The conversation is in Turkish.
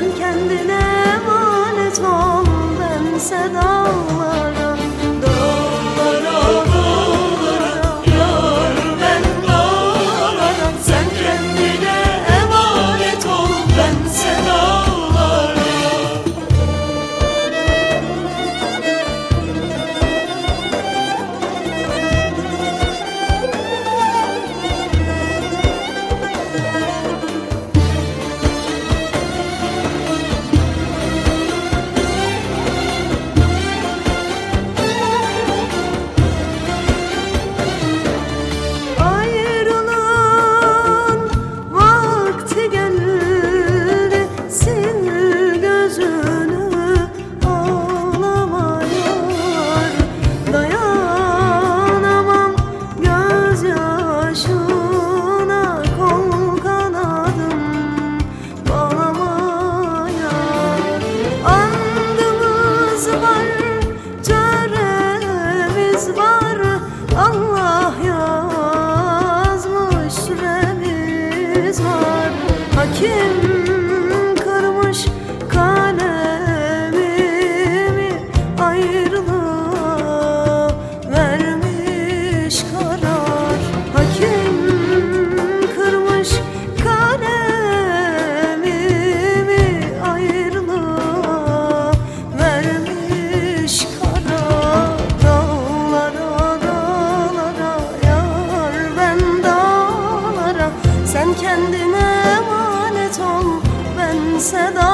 Sen kendine emanet ol bense daha kendine emanet ol. Bense daha